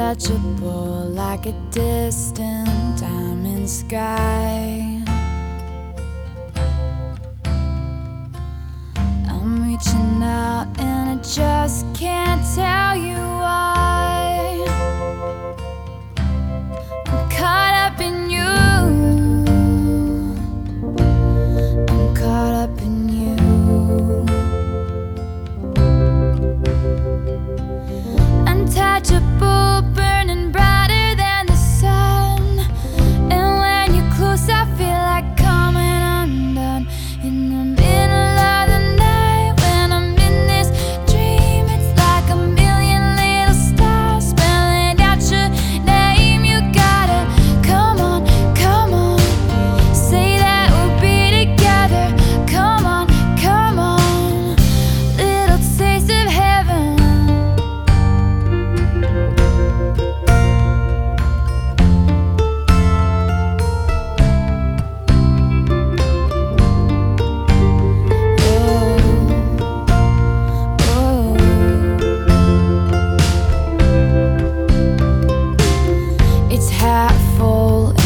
untouchable like a distant diamond sky. I'm reaching untouchable. fall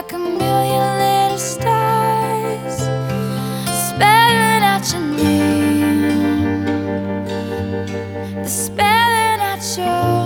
like a million little stars spelling out your name, spelling out your.